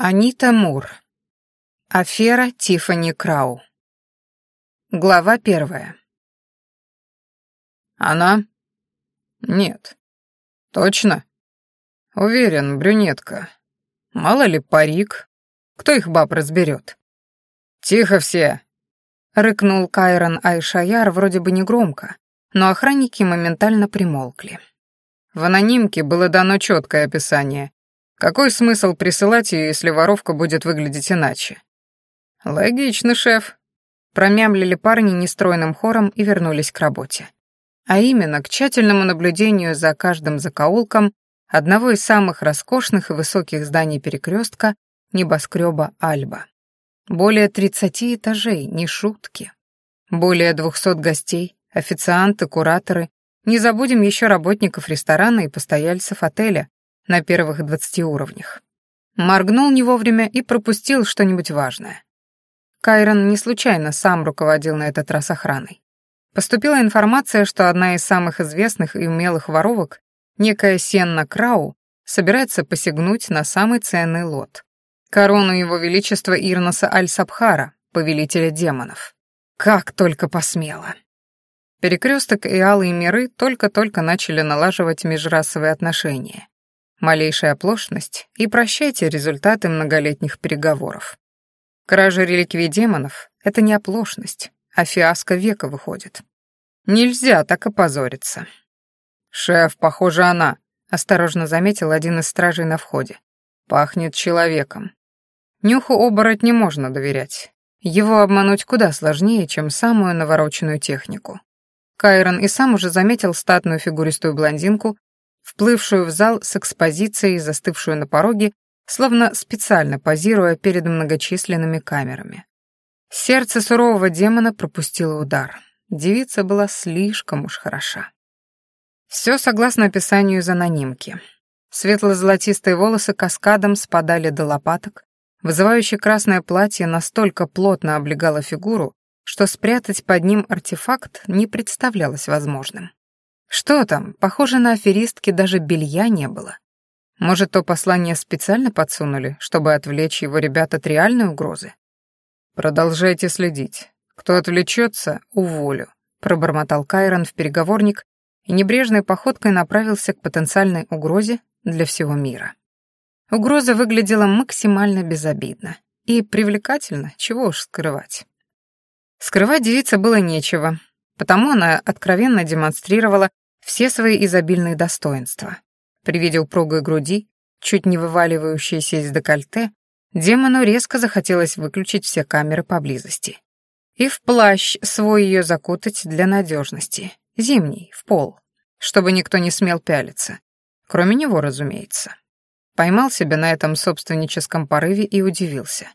Анита Мур. Афера Тиффани Крау. Глава первая. Она? Нет. Точно? Уверен, брюнетка. Мало ли парик. Кто их баб разберет? Тихо все. Рыкнул Кайрон Айшаяр вроде бы негромко, но охранники моментально примолкли. В анонимке было дано четкое описание, какой смысл присылать ее, если воровка будет выглядеть иначе? Логично, шеф. Промямлили парни нестройным хором и вернулись к работе. А именно, к тщательному наблюдению за каждым закоулком одного из самых роскошных и высоких зданий перекрестка небоскреба Альба. Более 30 этажей, не шутки. Более 200 гостей, официанты, кураторы. Не забудем еще работников ресторана и постояльцев отеля, на первых двадцати уровнях. Моргнул не вовремя и пропустил что-нибудь важное. Кайрон не случайно сам руководил на этот раз охраной. Поступила информация, что одна из самых известных и умелых воровок, некая Сенна Крау, собирается посягнуть на самый ценный лот. Корону его величества Ирноса Аль-Сабхара, повелителя демонов. Как только посмела. Перекресток и алые миры только-только начали налаживать межрасовые отношения. Малейшая оплошность, и прощайте результаты многолетних переговоров. Кража реликвий демонов — это не оплошность, а фиаско века выходит. Нельзя так опозориться. «Шеф, похоже, она», — осторожно заметил один из стражей на входе. «Пахнет человеком». Нюху оборот не можно доверять. Его обмануть куда сложнее, чем самую навороченную технику. Кайрон и сам уже заметил статную фигуристую блондинку, вплывшую в зал с экспозицией, застывшую на пороге, словно специально позируя перед многочисленными камерами. Сердце сурового демона пропустило удар. Девица была слишком уж хороша. Все согласно описанию из анонимки. Светло-золотистые волосы каскадом спадали до лопаток, вызывающее красное платье настолько плотно облегало фигуру, что спрятать под ним артефакт не представлялось возможным. Что там, похоже, на аферистке даже белья не было. Может, то послание специально подсунули, чтобы отвлечь его ребят от реальной угрозы? Продолжайте следить. Кто отвлечется, уволю, пробормотал Кайрон в переговорник и небрежной походкой направился к потенциальной угрозе для всего мира. Угроза выглядела максимально безобидно и привлекательно, чего уж скрывать. Скрывать девице было нечего, потому она откровенно демонстрировала все свои изобильные достоинства. При виде упругой груди, чуть не вываливающейся из декольте, демону резко захотелось выключить все камеры поблизости. И в плащ свой ее закутать для надежности, зимний, в пол, чтобы никто не смел пялиться. Кроме него, разумеется. Поймал себя на этом собственническом порыве и удивился.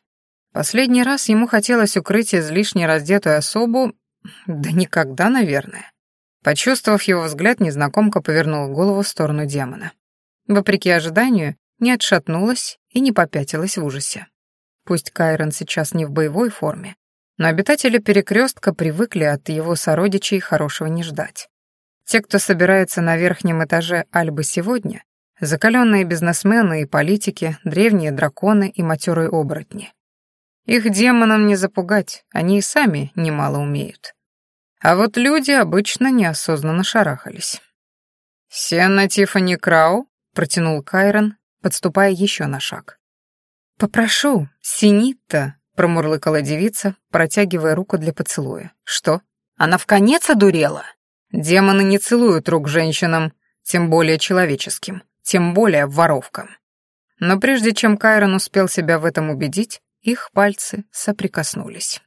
Последний раз ему хотелось укрыть излишне раздетую особу да никогда, наверное. Почувствовав его взгляд, незнакомка повернула голову в сторону демона. Вопреки ожиданию, не отшатнулась и не попятилась в ужасе. Пусть Кайрон сейчас не в боевой форме, но обитатели перекрестка привыкли от его сородичей хорошего не ждать. Те, кто собирается на верхнем этаже Альбы сегодня, закаленные бизнесмены и политики, древние драконы и матерые оборотни. Их демонам не запугать, они и сами немало умеют. А вот люди обычно неосознанно шарахались. «Сенна Тиффани Крау?» — протянул Кайрон, подступая еще на шаг. «Попрошу, Синита», — промурлыкала девица, протягивая руку для поцелуя. «Что? Она в конец одурела?» «Демоны не целуют рук женщинам, тем более человеческим, тем более воровкам». Но прежде чем Кайрон успел себя в этом убедить, их пальцы соприкоснулись.